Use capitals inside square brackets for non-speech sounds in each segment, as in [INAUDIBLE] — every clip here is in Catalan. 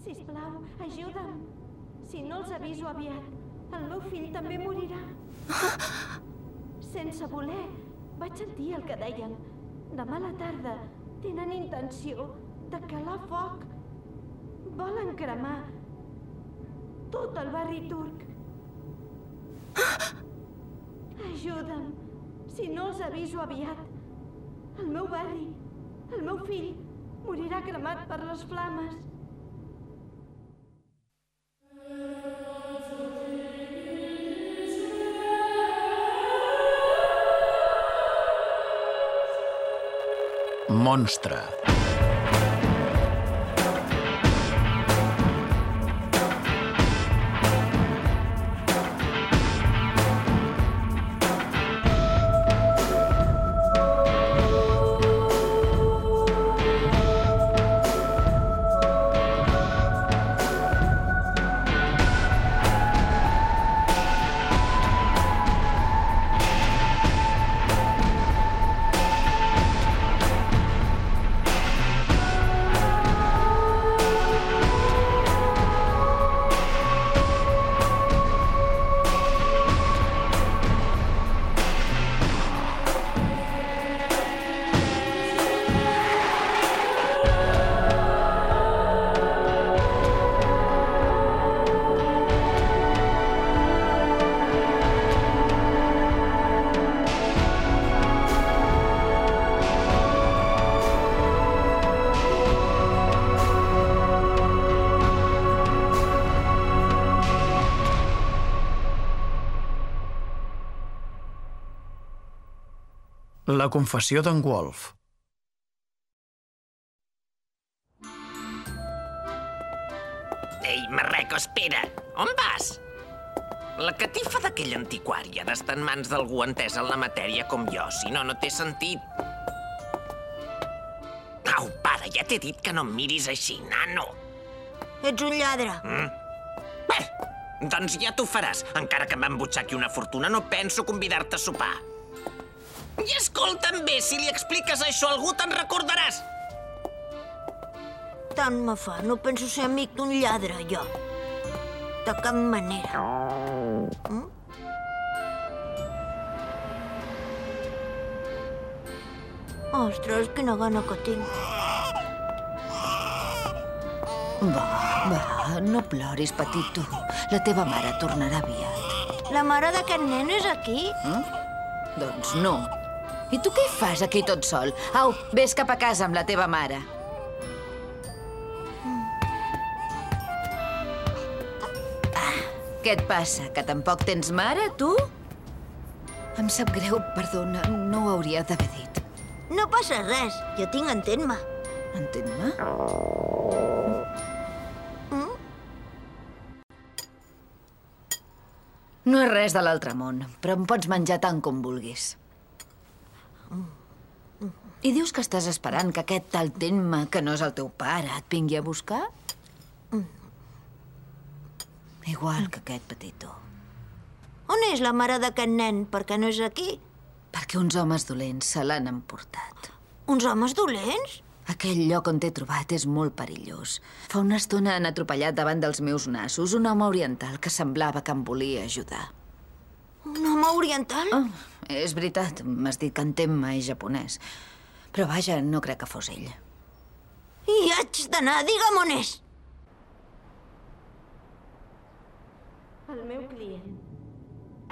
Sisplau, ajuda'm. Si no els aviso aviat, el meu fill també morirà. Sense voler, vaig sentir el que deien. Demà a la tarda tenen intenció de calar foc. Volen cremar tot el barri turc. Ajuda'm. Si no els aviso aviat, el meu barri, el meu fill, morirà cremat per les flames. Monstre. La confessió d'en Wolf. Ei, Marreco, espera! On vas? La catifa d'aquell antiquari ha d'estar en mans d'algú entès en la matèria com jo, si no, no té sentit. Au, pare, ja t'he dit que no em miris així, nano. Ets un lladre. Bé, doncs ja t'ho faràs. Encara que m'embutxaqui una fortuna, no penso convidar-te a sopar. I escolta'm bé, si li expliques això a algú te'n recordaràs. Tant me fa. No penso ser amic d'un lladre, jo. De cap manera. Mm? Ostres, quina gana que tinc. Va, va, no ploris, petito. La teva mare tornarà aviat. La mare d'aquest nen és aquí? Doncs no. I tu què fas aquí tot sol? Au, vés cap a casa amb la teva mare. Ah, què et passa? Que tampoc tens mare, tu? Em sap greu, perdona, no ho hauria d'haver dit. No passa res. Jo tinc entén-me. Entén-me? No és res de l'altre món, però em pots menjar tant com vulguis. I dius que estàs esperant que aquest tal Tenma, que no és el teu pare, et vingui a buscar? Igual que aquest petitó. On és la mare d'aquest nen? Per què no és aquí? Perquè uns homes dolents se l'han emportat. Uns homes dolents? Aquell lloc on t'he trobat és molt perillós. Fa una estona han atropellat davant dels meus nassos un home oriental que semblava que em volia ajudar. Un home oriental? Oh, és veritat, m'has dit que en Temma és japonès. Però vaja, no crec que fos ell. Hi haig d'anar. Digue'm on és. El meu client.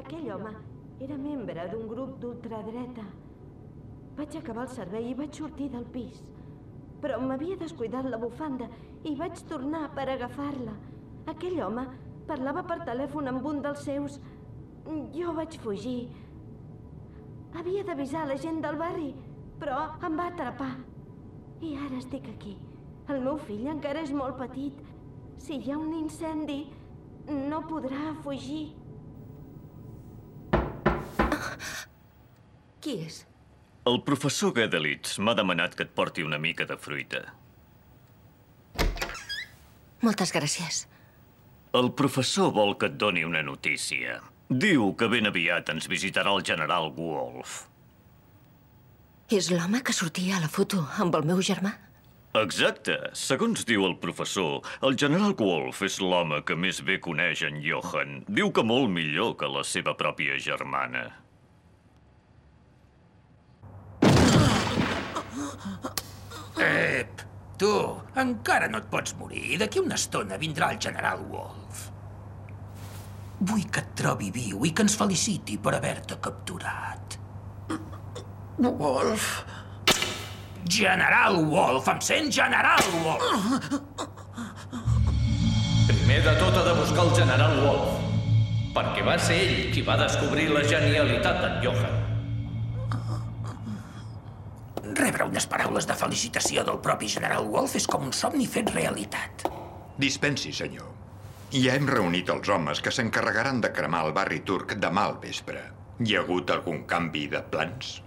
Aquell home era membre d'un grup d'ultradreta. Vaig acabar el servei i vaig sortir del pis. Però m'havia descuidat la bufanda i vaig tornar per agafar-la. Aquell home parlava per telèfon amb un dels seus. Jo vaig fugir. Havia d'avisar la gent del barri, però em va atrapar. I ara estic aquí. El meu fill encara és molt petit. Si hi ha un incendi, no podrà fugir. Qui és? El professor Gedelitz m'ha demanat que et porti una mica de fruita. Moltes gràcies. El professor vol que et doni una notícia. Diu que ben aviat ens visitarà el general Wolf. És l'home que sortia a la foto amb el meu germà? Exacte. Segons diu el professor, el general Wolf és l'home que més bé coneix en Johan. Diu que molt millor que la seva pròpia germana. Ep, tu, encara no et pots morir. D'aquí una estona vindrà el general Wolf. Vull que et trobi viu i que ens feliciti per haver-te capturat. Wolf... General Wolf, em sent General Wolf? Primer de tot ha de buscar el general Wolf, perquè va ser ell qui va descobrir la genialitat d'en Johan. Rebre unes paraules de felicitació del propi General Wolf és com un somni fet realitat. Dispensi, senyor. Ja hem reunit els homes que s'encarregaran de cremar el barri turc demà al vespre. Hi ha hagut algun canvi de plans?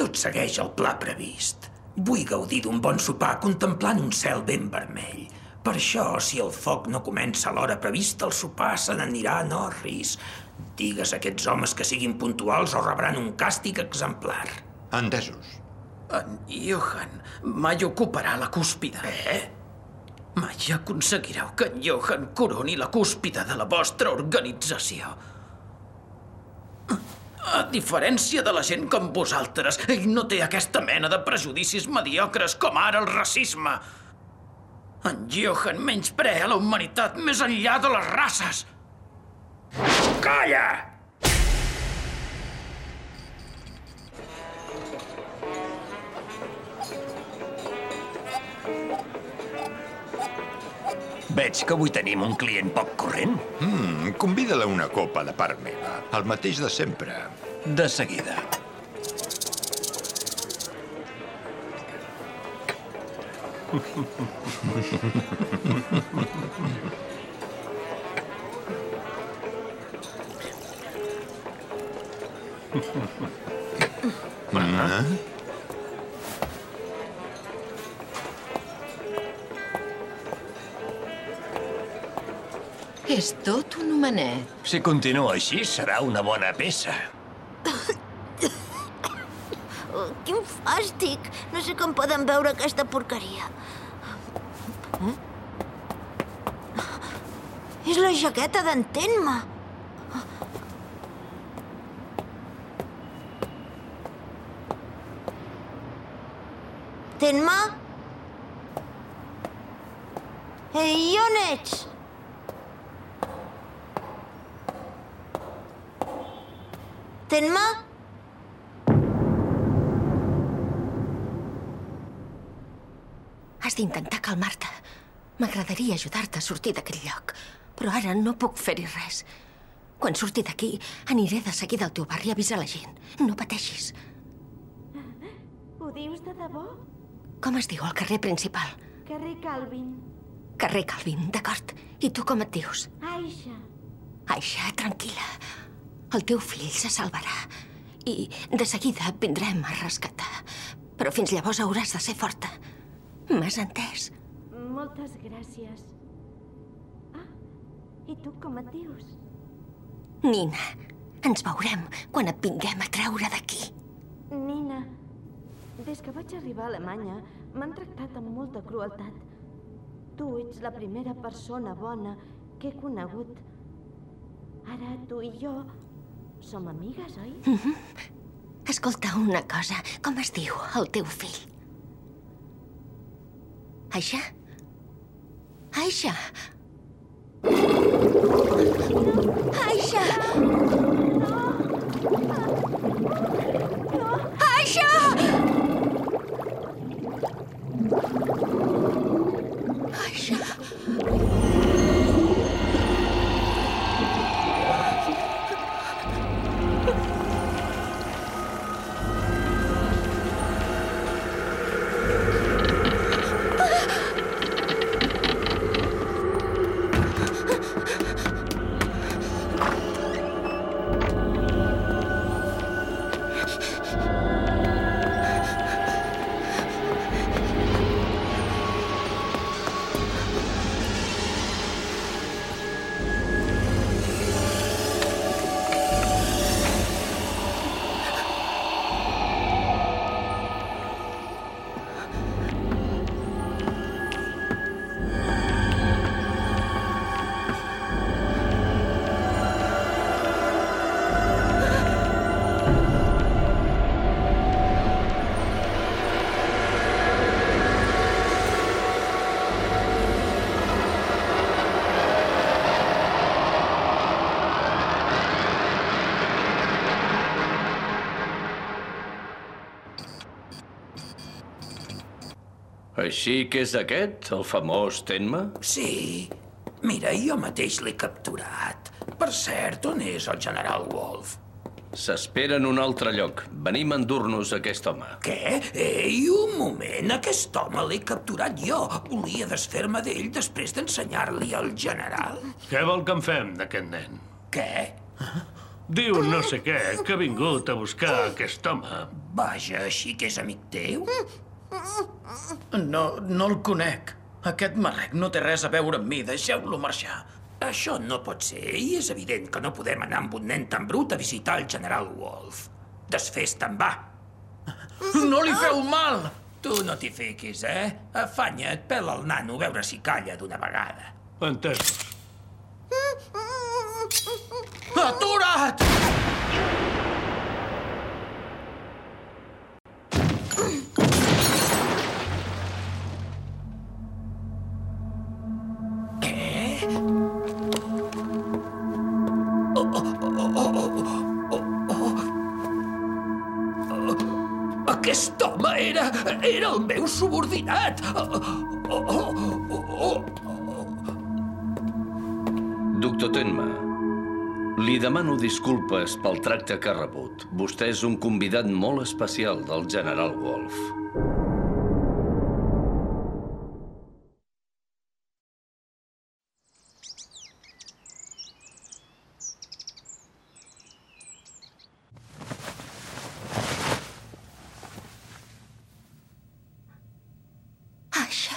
Tot segueix el pla previst. Vull gaudir d'un bon sopar contemplant un cel ben vermell. Per això, si el foc no comença a l'hora prevista, el sopar se n'anirà a Norris. Digues a aquests homes que siguin puntuals o rebran un càstig exemplar. Entesos. En Johan mai ocuparà la cúspide. Eh? Mai aconseguireu que en Johan coroni la cúspide de la vostra organització. A diferència de la gent com vosaltres, ell no té aquesta mena de prejudicis mediocres com ara el racisme. En Johan menysprea la humanitat més enllà de les races. Calla! Veig que avui tenim un client poc corrent. Mm, Convida-la una copa de part meva. El mateix de sempre. De seguida. És tot un homenet. Si continua així, serà una bona peça. Oh, [COUGHS] quin fàstic! No sé com poden veure aquesta porqueria. Eh? És la jaqueta d'entén-me. Ten-me? Ei, on ets? Ten-me? Has d'intentar calmar-te. M'agradaria ajudar-te a sortir d'aquest lloc, però ara no puc fer-hi res. Quan surti d'aquí, aniré de seguida al teu barri a avisar la gent. No pateixis. Ho dius de debò? Com es diu el carrer principal? Carrer Calvin. Carrer Calvin, d'acord. I tu com et dius? Aixa. Aixa, tranquil·la. El teu fill se salvarà. I de seguida vindrem a rescatar. Però fins llavors hauràs de ser forta. M'has entès? Moltes gràcies. Ah, i tu com et dius? Nina, ens veurem quan et vinguem a treure d'aquí. Nina, des que vaig arribar a Alemanya m'han tractat amb molta crueltat. Tu ets la primera persona bona que he conegut. Ara tu i jo som amigues, oi? Escolta una cosa, com es diu el teu fill? Aixa? Aixa! Aixa! Aixa! Així que és aquest, el famós Tenma? Sí. Mira, jo mateix l'he capturat. Per cert, on és el general Wolf? S'espera en un altre lloc. Venim a endur-nos aquest home. Què? Ei, un moment. Aquest home l'he capturat jo. Volia desfer-me d'ell després d'ensenyar-li al general. Què vol que en fem d'aquest nen? Què? Diu no sé què, que ha vingut a buscar aquest home. Vaja, així que és amic teu? No, no el conec. Aquest marrec no té res a veure amb mi. Deixeu-lo marxar. Això no pot ser, i és evident que no podem anar amb un nen tan brut a visitar el general Wolf. Desfés-te'n, va. No li feu mal! Tu no t'hi fiquis, eh? Afanya't, pela el nano, a veure si calla d'una vegada. Entès. Atura't! Era... el meu subordinat. Oh, oh, oh, oh. Doctor Tenma, li demano disculpes pel tracte que ha rebut. Vostè és un convidat molt especial del general Wolf. Aixa.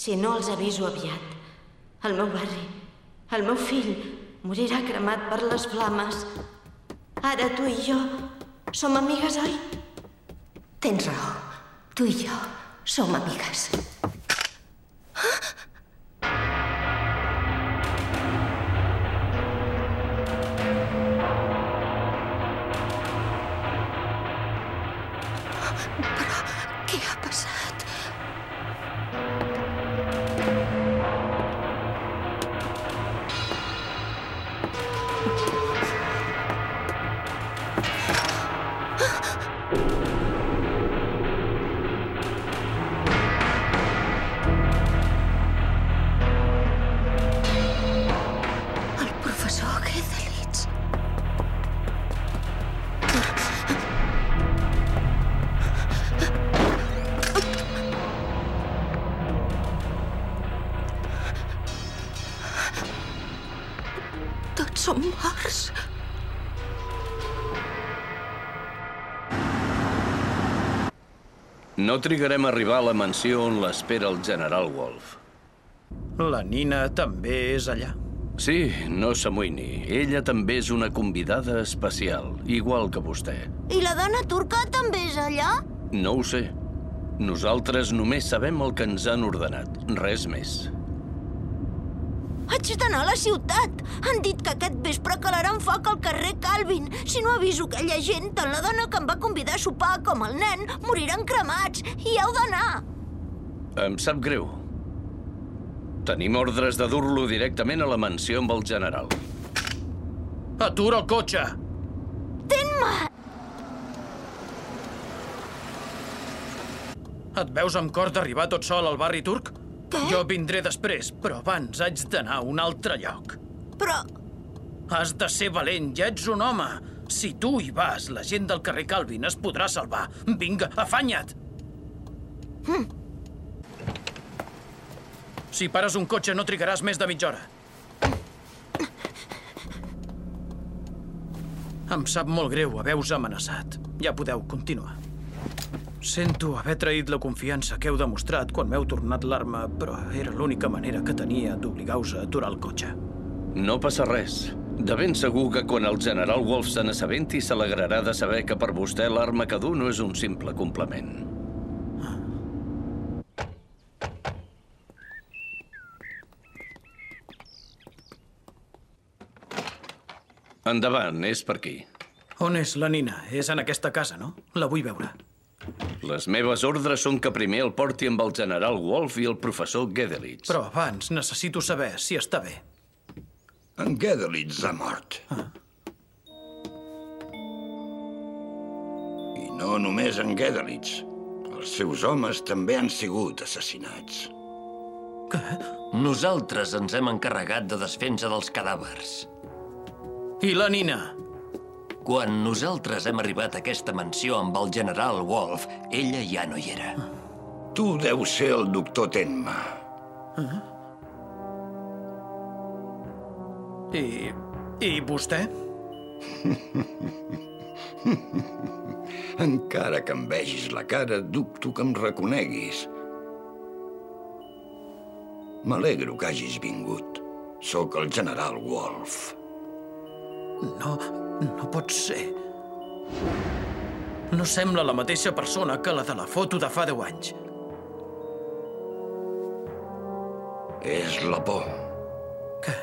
Si no els aviso aviat, el meu barri, el meu fill, morirà cremat per les flames. Ara tu i jo som amigues, oi? Tens raó. Tu i jo som amigues. Som morts. No trigarem a arribar a la mansió on l'espera el general Wolf. La Nina també és allà. Sí, no s'amoïni. Ella també és una convidada especial, igual que vostè. I la dona turca també és allà? No ho sé. Nosaltres només sabem el que ens han ordenat, res més. Haig d'anar a la ciutat. Han dit que aquest vespre calaran foc al carrer Calvin. Si no aviso aquella gent, tant la dona que em va convidar a sopar com el nen moriran cremats. I heu d'anar. Em sap greu. Tenim ordres de dur-lo directament a la mansió amb el general. Atura el cotxe! Ten-me! Et veus amb cor d'arribar tot sol al barri turc? Què? Jo vindré després, però abans haig d'anar a un altre lloc. Però... Has de ser valent, ja ets un home. Si tu hi vas, la gent del carrer Calvin es podrà salvar. Vinga, afanya't! Hm. Si pares un cotxe no trigaràs més de mitja hora. Em sap molt greu haver-vos amenaçat. Ja podeu continuar. Sento haver traït la confiança que heu demostrat quan m'heu tornat l'arma, però era l'única manera que tenia d'obligar-vos a aturar el cotxe. No passa res. De ben segur que quan el general Wolf se n'assabenti s'alegrarà de saber que per vostè l'arma que du no és un simple complement. Endavant, és per aquí. On és la Nina? És en aquesta casa, no? La vull veure. Les meves ordres són que primer el porti amb el general Wolf i el professor Gedelitz. Però abans necessito saber si està bé. En Gedelitz ha mort. Ah. I no només en Gedelitz. Els seus homes també han sigut assassinats. Nosaltres ens hem encarregat de desfensa dels cadàvers. I la nina? Quan nosaltres hem arribat a aquesta mansió amb el general Wolf, ella ja no hi era. Tu deus ser el doctor Tenma. I... i vostè? [LAUGHS] Encara que em vegis la cara, dubto que em reconeguis. M'alegro que hagis vingut. Sóc el general Wolf. No, no pot ser. No sembla la mateixa persona que la de la foto de fa 10 anys. És la por. Què?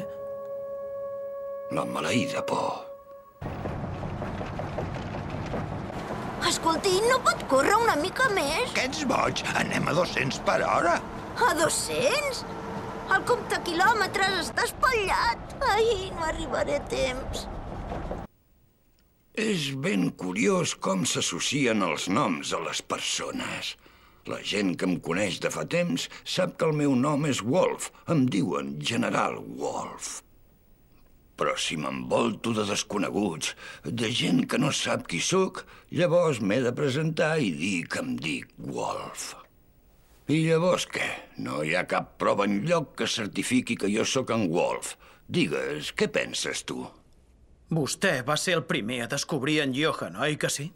La maleïda por. Escolti, no pot córrer una mica més? Que ets boig? Anem a 200 per hora. A 200? El compte quilòmetres està espatllat. Ai, no arribaré a temps. És ben curiós com s'associen els noms a les persones. La gent que em coneix de fa temps sap que el meu nom és Wolf. Em diuen General Wolf. Però si m'envolto de desconeguts, de gent que no sap qui sóc, llavors m'he de presentar i dir que em dic Wolf. I llavors què? No hi ha cap prova enlloc que certifiqui que jo sóc en Wolf. Digues, què penses tu? Vostè va ser el primer a descobrir en Johan, oi que sí?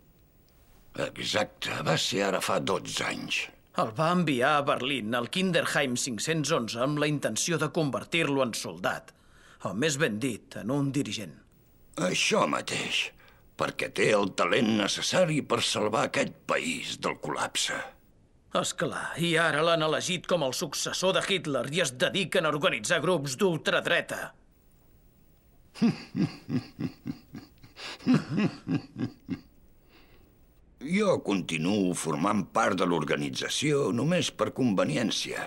Exacte, va ser ara fa 12 anys. El va enviar a Berlín, al Kinderheim 511, amb la intenció de convertir-lo en soldat. O més ben dit, en un dirigent. Això mateix, perquè té el talent necessari per salvar aquest país del col·lapse. És clar, i ara l'han elegit com el successor de Hitler i es dediquen a organitzar grups d'ultradreta. [LAUGHS] Jo continuo formant part de l'organització només per conveniència.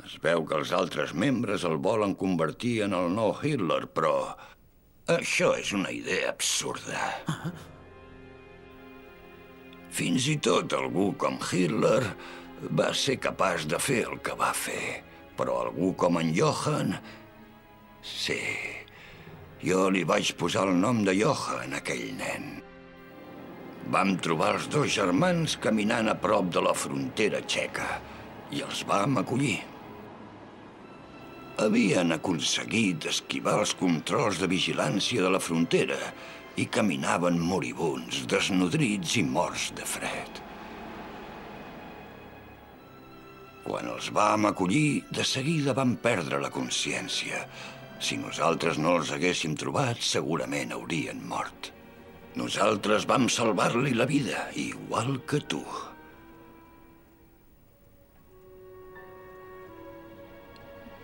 Es veu que els altres membres el volen convertir en el nou Hitler, però això és una idea absurda. Fins i tot algú com Hitler va ser capaç de fer el que va fer, però algú com en Johan... Sí, jo li vaig posar el nom de Johan, aquell nen. Vam trobar els dos germans caminant a prop de la frontera txeca i els vam acollir. Havien aconseguit esquivar els controls de vigilància de la frontera i caminaven moribunds, desnodrits i morts de fred. Quan els vam acollir, de seguida van perdre la consciència. Si nosaltres no els haguéssim trobat, segurament haurien mort. Nosaltres vam salvar-li la vida, igual que tu.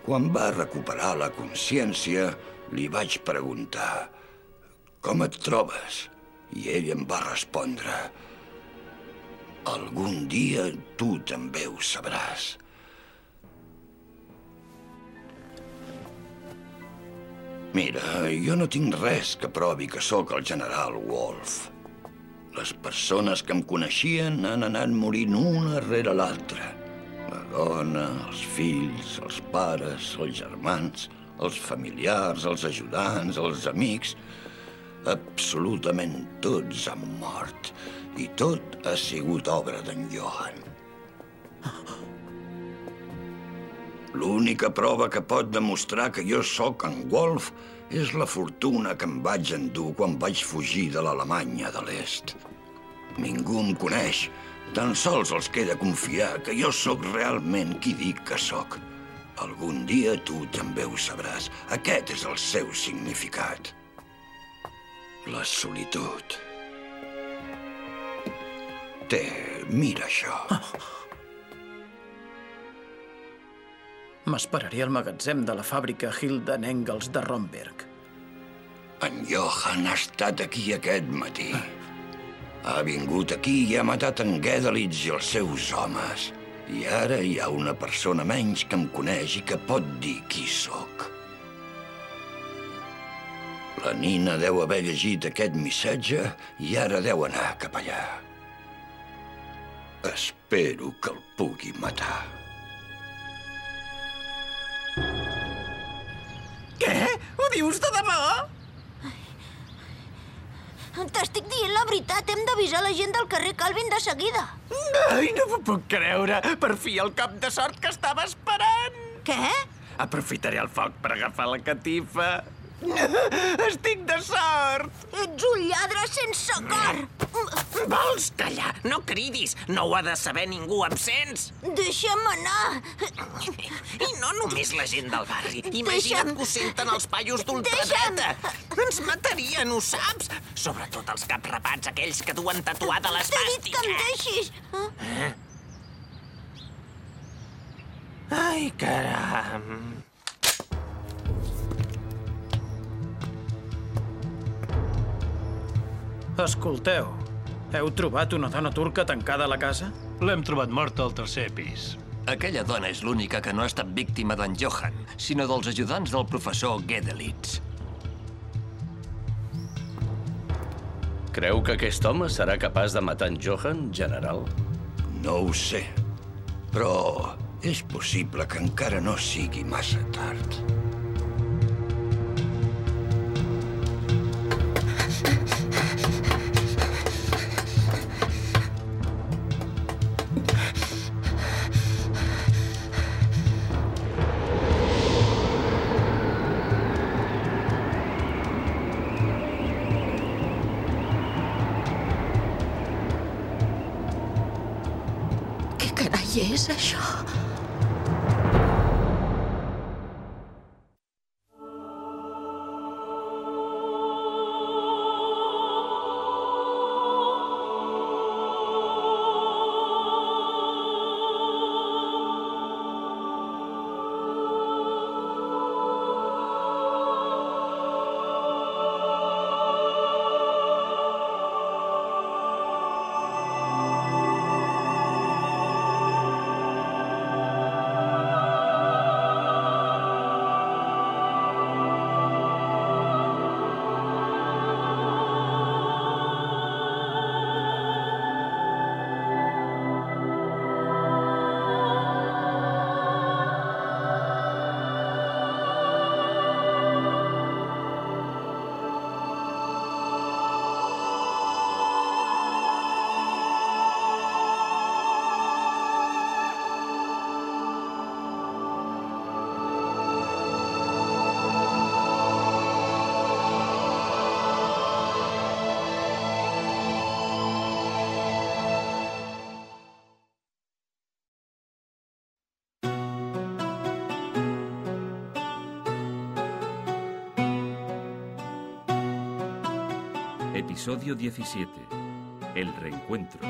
Quan va recuperar la consciència, li vaig preguntar «Com et trobes?» I ell em va respondre «Algun dia tu també ho sabràs». Mira, jo no tinc res que provi que sóc el general Wolf. Les persones que em coneixien han anat morint una rere l'altra. La dona, els fills, els pares, els germans, els familiars, els ajudants, els amics... Absolutament tots han mort. I tot ha sigut obra d'en Johan. L'única prova que pot demostrar que jo sóc en Wolf és la fortuna que em vaig endur quan vaig fugir de l'Alemanya de l'Est. Ningú em coneix. Tan sols els queda confiar que jo sóc realment qui dic que sóc. Algun dia tu també ho sabràs. Aquest és el seu significat. La solitud. Té, mira això. M'esperaré al magatzem de la fàbrica Hilden Engels de Romberg. En Johan ha estat aquí aquest matí. Ha vingut aquí i ha matat en Gedalitz i els seus homes. I ara hi ha una persona menys que em coneix i que pot dir qui sóc. La Nina deu haver llegit aquest missatge i ara deu anar cap allà. Espero que el pugui matar. Dius de debò? T'estic dient la veritat, hem d'avisar la gent del carrer Calvin de seguida. Ai, no m'ho puc creure. Per fi el cop de sort que estava esperant. Què? Aprofitaré el foc per agafar la catifa. [LAUGHS] Estic de sort! Ets un lladre sense cor! Vols callar? No cridis! No ho ha de saber ningú absents! Deixa'm anar! I no només la gent del barri. Imagina't que ho senten els paios d'ultradreta. Ens matarien, ho saps? Sobretot els caps rapats, aquells que duen tatuada T'he dit que em deixis! Eh? Ai, caram. Escolteu, heu trobat una dona turca tancada a la casa? L'hem trobat morta al tercer pis. Aquella dona és l'única que no ha estat víctima d'en Johan, sinó dels ajudants del professor Gedelitz. Creu que aquest home serà capaç de matar en Johan, general? No ho sé, però és possible que encara no sigui massa tard. Episodio 17. El reencuentro.